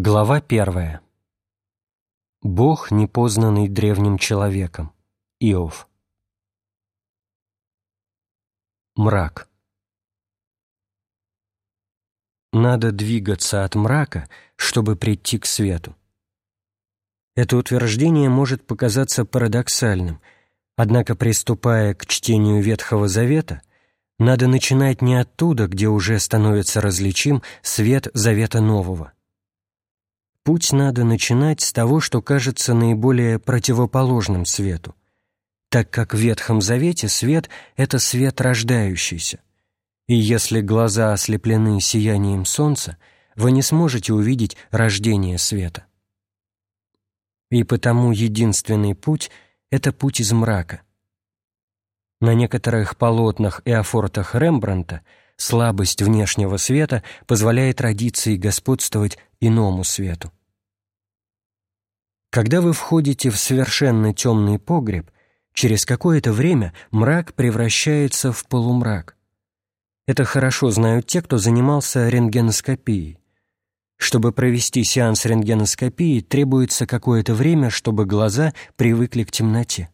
Глава первая. Бог, непознанный древним человеком. Иов. Мрак. Надо двигаться от мрака, чтобы прийти к свету. Это утверждение может показаться парадоксальным, однако, приступая к чтению Ветхого Завета, надо начинать не оттуда, где уже становится различим свет Завета Нового – Путь надо начинать с того, что кажется наиболее противоположным свету, так как в Ветхом Завете свет — это свет рождающийся. И если глаза ослеплены сиянием солнца, вы не сможете увидеть рождение света. И потому единственный путь — это путь из мрака. На некоторых полотнах и афортах Рембранта слабость внешнего света позволяет традиции господствовать иному свету. Когда вы входите в совершенно темный погреб, через какое-то время мрак превращается в полумрак. Это хорошо знают те, кто занимался рентгеноскопией. Чтобы провести сеанс рентгеноскопии, требуется какое-то время, чтобы глаза привыкли к темноте.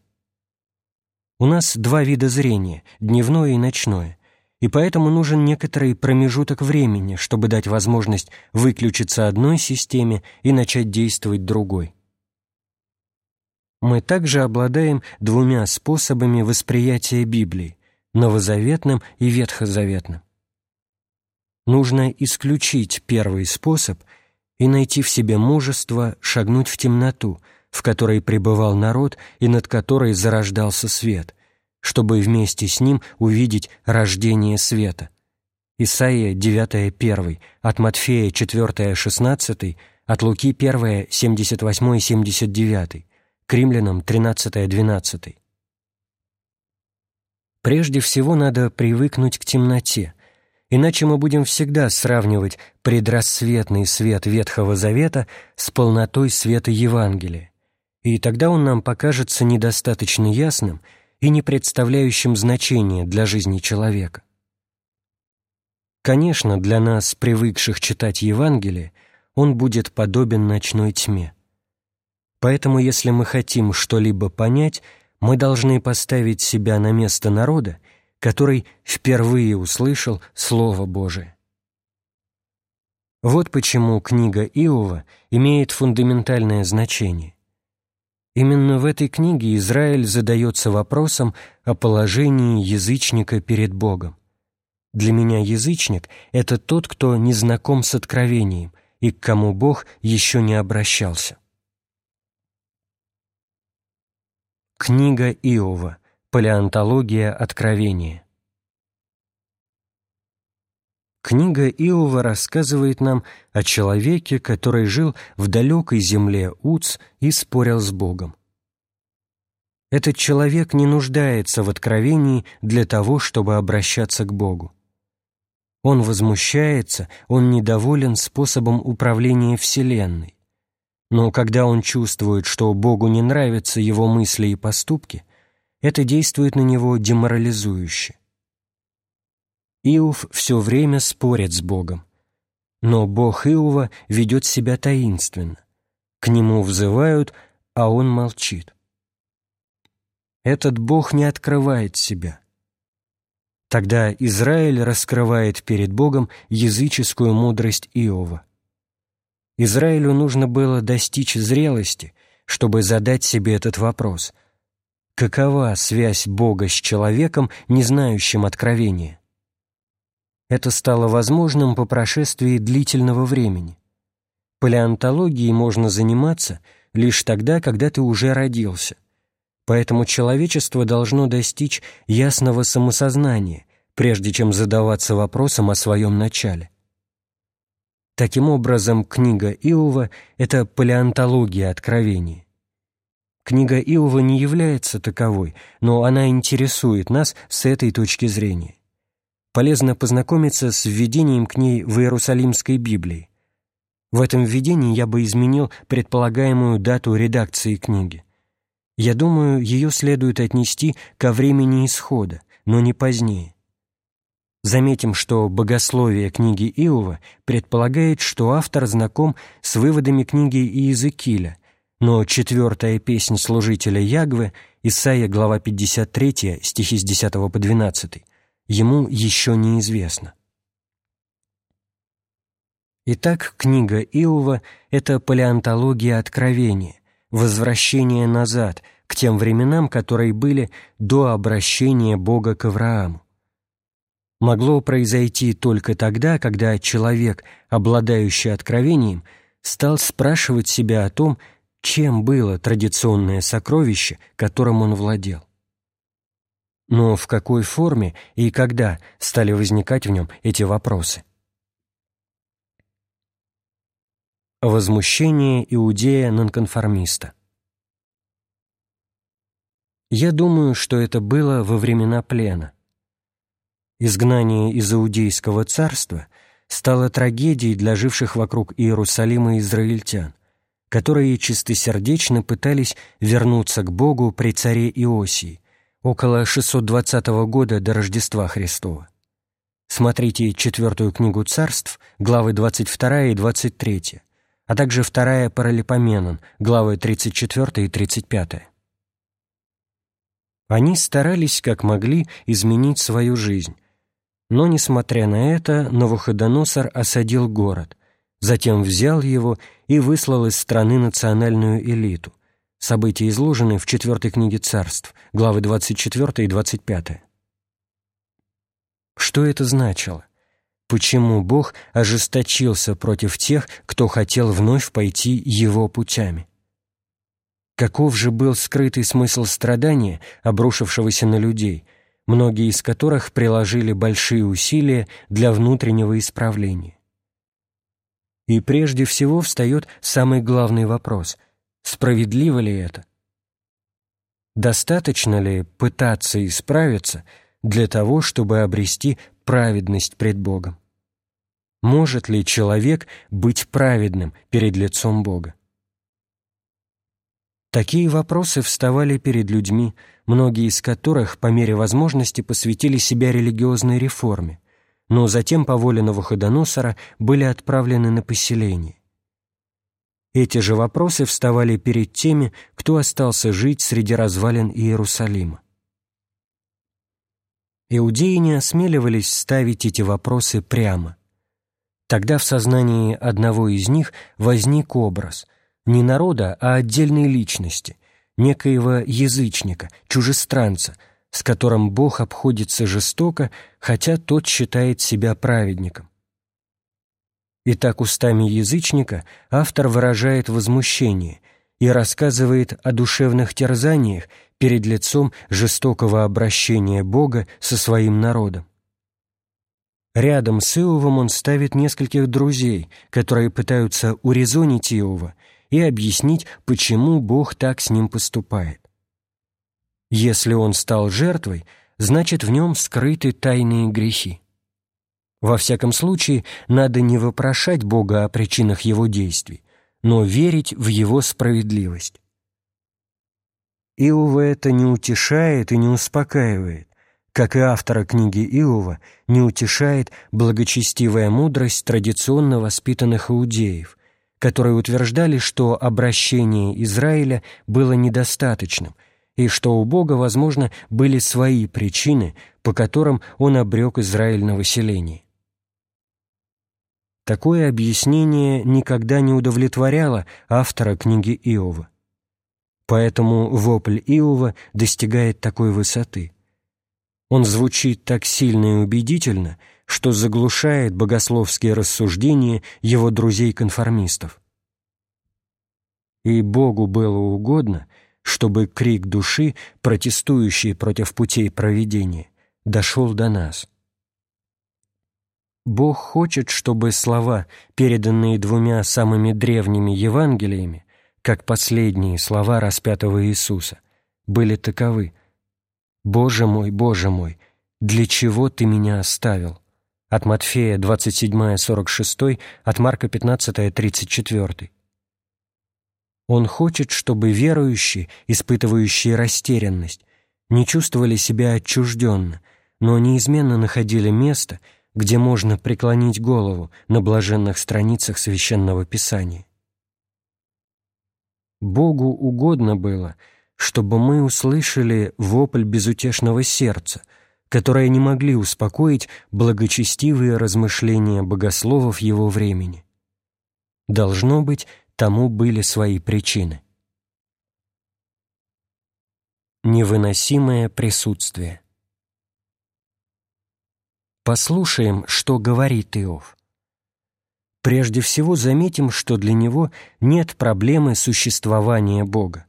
У нас два вида зрения – дневное и ночное, и поэтому нужен некоторый промежуток времени, чтобы дать возможность выключиться одной системе и начать действовать другой мы также обладаем двумя способами восприятия Библии – новозаветным и ветхозаветным. Нужно исключить первый способ и найти в себе мужество шагнуть в темноту, в которой пребывал народ и над которой зарождался свет, чтобы вместе с ним увидеть рождение света. Исаия 9.1, от Матфея 4.16, от Луки 1, 78 79, к римлянам 13-12. Прежде всего надо привыкнуть к темноте, иначе мы будем всегда сравнивать предрассветный свет Ветхого Завета с полнотой света Евангелия, и тогда он нам покажется недостаточно ясным и не представляющим значения для жизни человека. Конечно, для нас, привыкших читать Евангелие, он будет подобен ночной тьме. Поэтому, если мы хотим что-либо понять, мы должны поставить себя на место народа, который впервые услышал Слово Божие. Вот почему книга Иова имеет фундаментальное значение. Именно в этой книге Израиль задается вопросом о положении язычника перед Богом. Для меня язычник — это тот, кто не знаком с откровением и к кому Бог еще не обращался. Книга Иова. Палеонтология откровения. Книга Иова рассказывает нам о человеке, который жил в далекой земле Уц и спорил с Богом. Этот человек не нуждается в откровении для того, чтобы обращаться к Богу. Он возмущается, он недоволен способом управления Вселенной. Но когда он чувствует, что Богу не нравятся его мысли и поступки, это действует на него деморализующе. Иов все время спорит с Богом. Но Бог Иова ведет себя таинственно. К нему взывают, а он молчит. Этот Бог не открывает себя. Тогда Израиль раскрывает перед Богом языческую мудрость Иова. Израилю нужно было достичь зрелости, чтобы задать себе этот вопрос. Какова связь Бога с человеком, не знающим откровения? Это стало возможным по прошествии длительного времени. Палеонтологией можно заниматься лишь тогда, когда ты уже родился. Поэтому человечество должно достичь ясного самосознания, прежде чем задаваться вопросом о своем начале. Таким образом, книга Иова — это палеонтология откровения. Книга Иова не является таковой, но она интересует нас с этой точки зрения. Полезно познакомиться с введением к ней в Иерусалимской Библии. В этом введении я бы изменил предполагаемую дату редакции книги. Я думаю, ее следует отнести ко времени исхода, но не позднее. Заметим, что богословие книги Иова предполагает, что автор знаком с выводами книги Иезекииля, но четвертая песнь служителя Ягвы, Исайя, глава 53, стихи с 10 по 12, ему еще неизвестна. Итак, книга Иова – это палеонтология откровения, возвращение назад, к тем временам, которые были до обращения Бога к Аврааму. Могло произойти только тогда, когда человек, обладающий откровением, стал спрашивать себя о том, чем было традиционное сокровище, которым он владел. Но в какой форме и когда стали возникать в нем эти вопросы? Возмущение иудея-нонконформиста Я думаю, что это было во времена плена. Изгнание из Иудейского царства стало трагедией для живших вокруг Иерусалима израильтян, которые чистосердечно пытались вернуться к Богу при царе Иосии около 620 года до Рождества Христова. Смотрите четвертую книгу царств, главы 22 и 23, а также вторая Паралипоменон, главы 34 и 35. Они старались, как могли, изменить свою жизнь. Но, несмотря на это, Новоходоносор осадил город, затем взял его и выслал из страны национальную элиту. События изложены в четвертой книге царств, главы 24 и 25. Что это значило? почему Бог ожесточился против тех, кто хотел вновь пойти Его путями. Каков же был скрытый смысл страдания, обрушившегося на людей, многие из которых приложили большие усилия для внутреннего исправления? И прежде всего встает самый главный вопрос – справедливо ли это? Достаточно ли пытаться исправиться для того, чтобы обрести праведность пред Богом? Может ли человек быть праведным перед лицом Бога? Такие вопросы вставали перед людьми, многие из которых по мере возможности посвятили себя религиозной реформе, но затем по воле Новоходоносора были отправлены на поселение. Эти же вопросы вставали перед теми, кто остался жить среди развалин Иерусалима. Иудеи не осмеливались ставить эти вопросы прямо. Тогда в сознании одного из них возник образ не народа, а отдельной личности, некоего язычника, чужестранца, с которым Бог обходится жестоко, хотя тот считает себя праведником. Итак, устами язычника автор выражает возмущение и рассказывает о душевных терзаниях, перед лицом жестокого обращения Бога со своим народом. Рядом с Иовом он ставит нескольких друзей, которые пытаются урезонить Иова и объяснить, почему Бог так с ним поступает. Если он стал жертвой, значит в нем скрыты тайные грехи. Во всяком случае, надо не вопрошать Бога о причинах его действий, но верить в его справедливость. Иова это не утешает и не успокаивает, как и автора книги Иова не утешает благочестивая мудрость традиционно воспитанных иудеев, которые утверждали, что обращение Израиля было недостаточным и что у Бога, возможно, были свои причины, по которым Он обрек Израиль на выселение. Такое объяснение никогда не удовлетворяло автора книги Иова. Поэтому вопль Иова достигает такой высоты. Он звучит так сильно и убедительно, что заглушает богословские рассуждения его друзей-конформистов. И Богу было угодно, чтобы крик души, протестующий против путей проведения, дошел до нас. Бог хочет, чтобы слова, переданные двумя самыми древними Евангелиями, как последние слова распятого Иисуса, были таковы «Боже мой, Боже мой, для чего Ты меня оставил?» От Матфея 27-46, от Марка 15-34. Он хочет, чтобы верующие, испытывающие растерянность, не чувствовали себя отчужденно, но неизменно находили место, где можно преклонить голову на блаженных страницах Священного Писания. Богу угодно было, чтобы мы услышали вопль безутешного сердца, которое не могли успокоить благочестивые размышления богословов его времени. Должно быть, тому были свои причины. Невыносимое присутствие Послушаем, что говорит Иов. Прежде всего заметим, что для него нет проблемы существования Бога.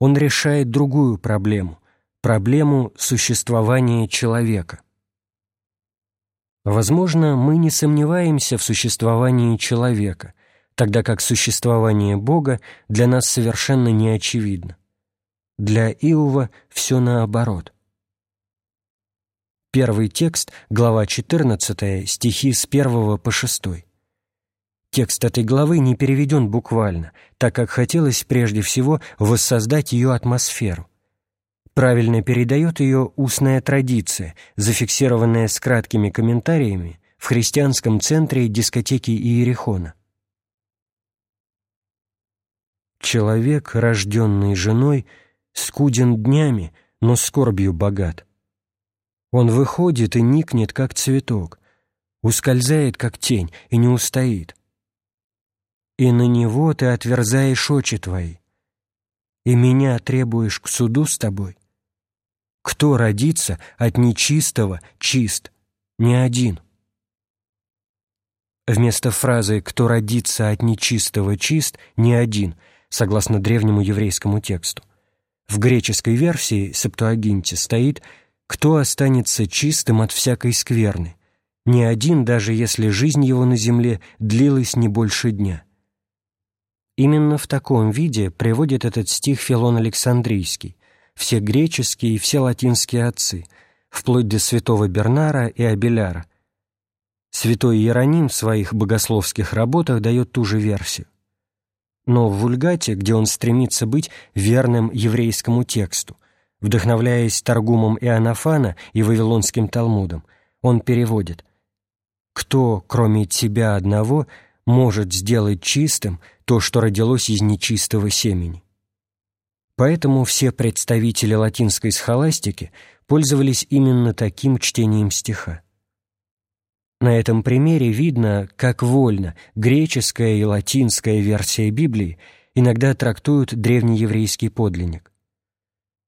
Он решает другую проблему – проблему существования человека. Возможно, мы не сомневаемся в существовании человека, тогда как существование Бога для нас совершенно не очевидно. Для Иова все наоборот. Первый текст, глава 14, стихи с 1 по 6. Текст этой главы не переведен буквально, так как хотелось прежде всего воссоздать ее атмосферу. Правильно передает ее устная традиция, зафиксированная с краткими комментариями в христианском центре дискотеки Иерихона. Человек, рожденный женой, скуден днями, но скорбью богат. Он выходит и никнет, как цветок, ускользает, как тень, и не устоит. И на него ты отверзаешь очи твои, и меня требуешь к суду с тобой. Кто родится от нечистого чист? Ни один. Вместо фразы «кто родится от нечистого чист» ни один, согласно древнему еврейскому тексту. В греческой версии Септуагинте стоит «кто останется чистым от всякой скверны? Ни один, даже если жизнь его на земле длилась не больше дня. Именно в таком виде приводит этот стих Филон Александрийский, все греческие и все латинские отцы, вплоть до святого Бернара и Абеляра. Святой Иероним в своих богословских работах дает ту же версию. Но в Вульгате, где он стремится быть верным еврейскому тексту, Вдохновляясь Таргумом Иоаннафана и Вавилонским Талмудом, он переводит «Кто, кроме тебя одного, может сделать чистым то, что родилось из нечистого семени?» Поэтому все представители латинской схоластики пользовались именно таким чтением стиха. На этом примере видно, как вольно греческая и латинская версия Библии иногда трактуют древнееврейский подлинник.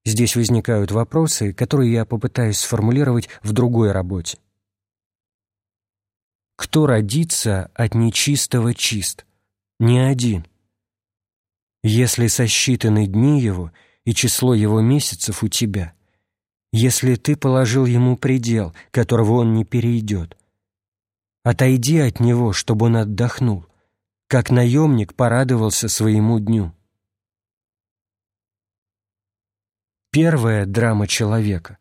Здесь возникают вопросы, которые я попытаюсь сформулировать в другой работе. Кто родится от нечистого чист? Ни один. Если сосчитаны дни его и число его месяцев у тебя, если ты положил ему предел, которого он не перейдет, отойди от него, чтобы он отдохнул, как наемник порадовался своему дню. первая драма человека.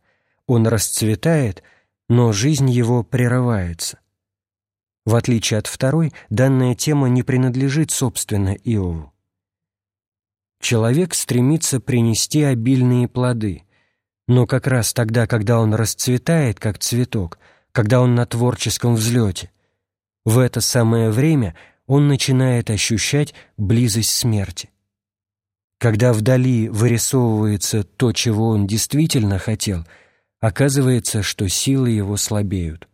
Он расцветает, но жизнь его прерывается. В отличие от второй, данная тема не принадлежит, собственно, Иову. Человек стремится принести обильные плоды, но как раз тогда, когда он расцветает, как цветок, когда он на творческом взлете, в это самое время он начинает ощущать близость смерти. Когда вдали вырисовывается то, чего он действительно хотел, оказывается, что силы его слабеют.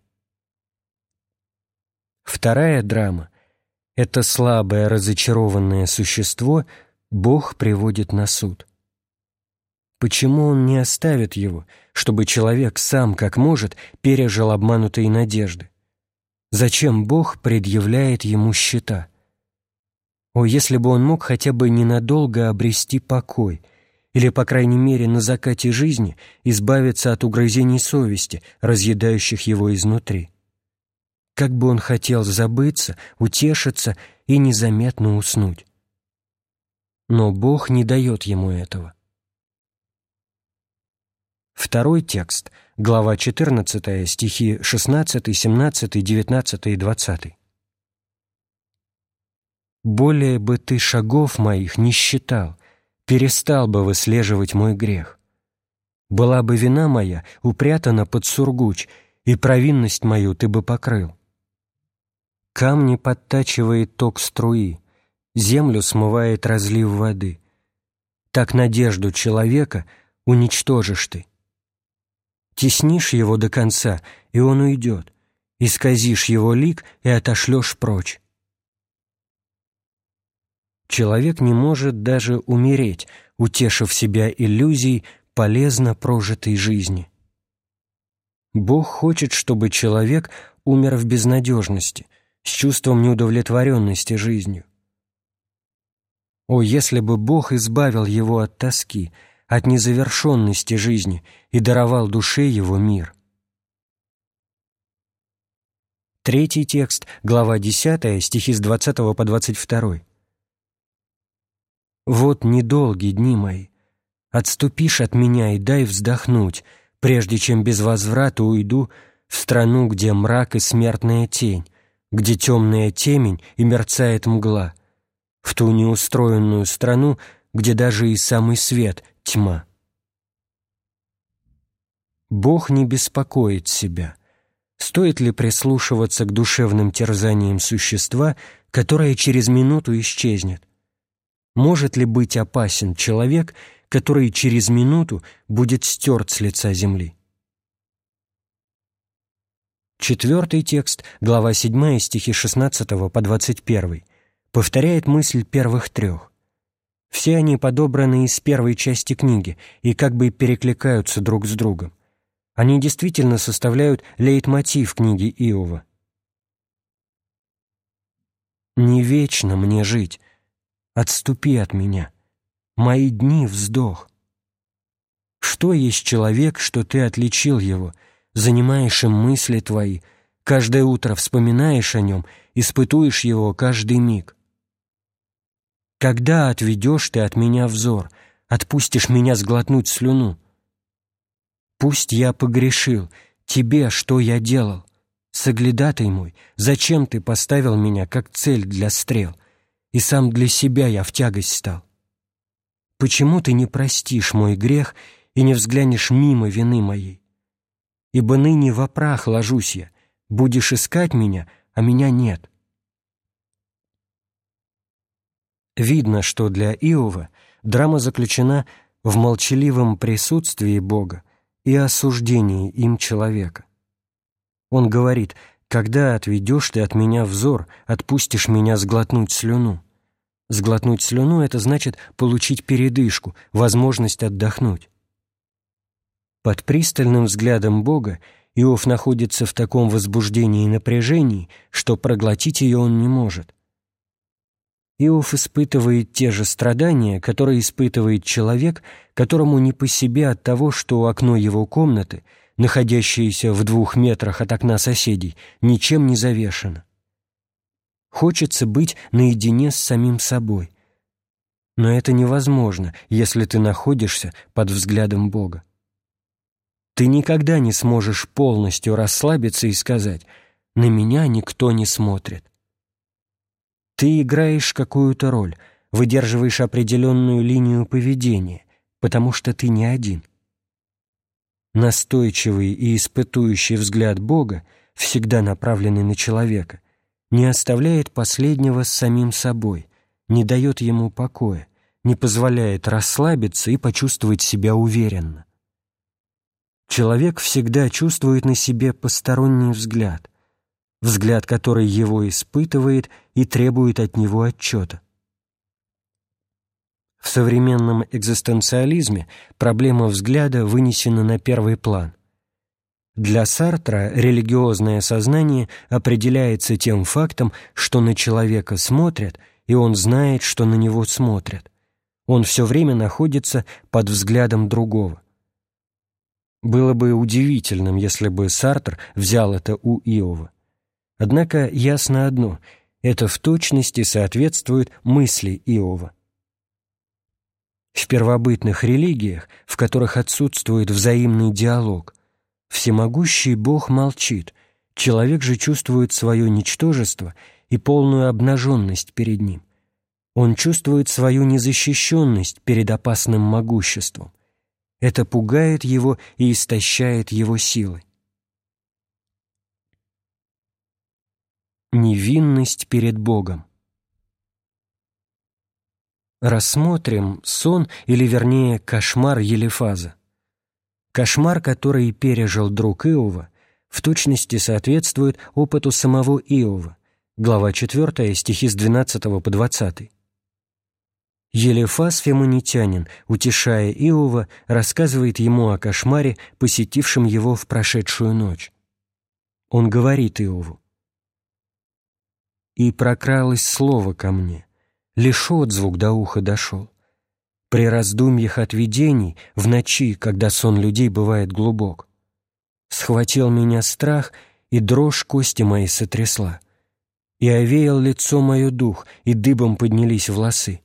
Вторая драма — это слабое разочарованное существо Бог приводит на суд. Почему он не оставит его, чтобы человек сам, как может, пережил обманутые надежды? Зачем Бог предъявляет ему счета? О, если бы он мог хотя бы ненадолго обрести покой, или, по крайней мере, на закате жизни избавиться от угрызений совести, разъедающих его изнутри. Как бы он хотел забыться, утешиться и незаметно уснуть. Но Бог не дает ему этого. Второй текст, глава 14, стихи 16, 17, 19 и 20 более бы ты шагов моих не считал, перестал бы выслеживать мой грех. Была бы вина моя упрятана под сургуч, и провинность мою ты бы покрыл. Камни подтачивает ток струи, землю смывает разлив воды. Так надежду человека уничтожишь ты. Теснишь его до конца, и он уйдет, исказишь его лик и отошлешь прочь. Человек не может даже умереть, утешив себя иллюзией полезно прожитой жизни. Бог хочет, чтобы человек умер в безнадежности, с чувством неудовлетворенности жизнью. О, если бы Бог избавил его от тоски, от незавершенности жизни и даровал душе его мир. Третий текст, глава 10, стихи с 20 по 22. «Вот недолгие дни мои, отступишь от меня и дай вздохнуть, прежде чем без возврата уйду в страну, где мрак и смертная тень, где темная темень и мерцает мгла, в ту неустроенную страну, где даже и самый свет — тьма. Бог не беспокоит себя. Стоит ли прислушиваться к душевным терзаниям существа, которое через минуту исчезнет? Может ли быть опасен человек, который через минуту будет стерт с лица земли? Четвертый текст, глава 7, стихи 16 по 21, повторяет мысль первых трех. Все они подобраны из первой части книги и как бы перекликаются друг с другом. Они действительно составляют лейтмотив книги Иова. «Не вечно мне жить, отступи от меня, мои дни — вздох. Что есть человек, что ты отличил его, занимаешь им мысли твои, каждое утро вспоминаешь о нем, испытуешь его каждый миг? Когда отведешь ты от меня взор, отпустишь меня сглотнуть слюну? Пусть я погрешил, тебе что я делал? Соглядатай мой, зачем ты поставил меня как цель для стрел? и сам для себя я в тягость стал. Почему ты не простишь мой грех и не взглянешь мимо вины моей? Ибо ныне во прах ложусь я, будешь искать меня, а меня нет. Видно, что для Иова драма заключена в молчаливом присутствии Бога и осуждении им человека. Он говорит когда отведешь ты от меня взор, отпустишь меня сглотнуть слюну? Сглотнуть слюну — это значит получить передышку, возможность отдохнуть. Под пристальным взглядом Бога Иов находится в таком возбуждении и напряжении, что проглотить ее он не может. Иов испытывает те же страдания, которые испытывает человек, которому не по себе от того, что окно его комнаты — находящееся в двух метрах от окна соседей, ничем не завешено. Хочется быть наедине с самим собой. Но это невозможно, если ты находишься под взглядом Бога. Ты никогда не сможешь полностью расслабиться и сказать «на меня никто не смотрит». Ты играешь какую-то роль, выдерживаешь определенную линию поведения, потому что ты не один. Настойчивый и испытующий взгляд Бога, всегда направленный на человека, не оставляет последнего с самим собой, не дает ему покоя, не позволяет расслабиться и почувствовать себя уверенно. Человек всегда чувствует на себе посторонний взгляд, взгляд, который его испытывает и требует от него отчета. В современном экзистенциализме проблема взгляда вынесена на первый план. Для Сартра религиозное сознание определяется тем фактом, что на человека смотрят, и он знает, что на него смотрят. Он все время находится под взглядом другого. Было бы удивительным, если бы Сартр взял это у Иова. Однако ясно одно — это в точности соответствует мысли Иова. В первобытных религиях, в которых отсутствует взаимный диалог, всемогущий Бог молчит, человек же чувствует свое ничтожество и полную обнаженность перед ним. Он чувствует свою незащищенность перед опасным могуществом. Это пугает его и истощает его силы. Невинность перед Богом. Рассмотрим сон, или вернее кошмар Елифаза. Кошмар, который пережил друг Иова, в точности соответствует опыту самого Иова. Глава 4, стихи с 12 по 20. Елефас Фемонитянин, утешая Иова, рассказывает ему о кошмаре, посетившем его в прошедшую ночь. Он говорит Иову, «И прокралось слово ко мне, лишь отзвук до уха дошел. При раздумьях от видений, в ночи, когда сон людей бывает глубок, схватил меня страх, и дрожь кости мои сотрясла, и овеял лицо мое дух, и дыбом поднялись волосы.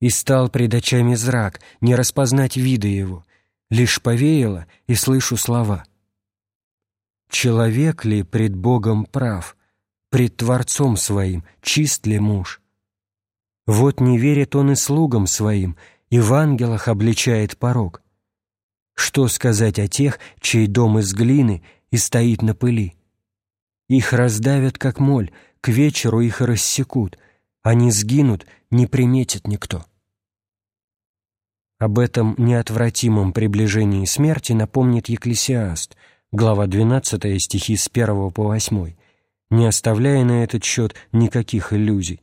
И стал пред очами зрак, не распознать вида его, лишь повеяло, и слышу слова. Человек ли пред Богом прав, пред Творцом своим чист ли муж? Вот не верит он и слугам своим, и в ангелах обличает порог. Что сказать о тех, чей дом из глины и стоит на пыли? Их раздавят, как моль, к вечеру их рассекут, они сгинут, не приметит никто. Об этом неотвратимом приближении смерти напомнит Екклесиаст, глава 12 стихи с 1 по 8, не оставляя на этот счет никаких иллюзий.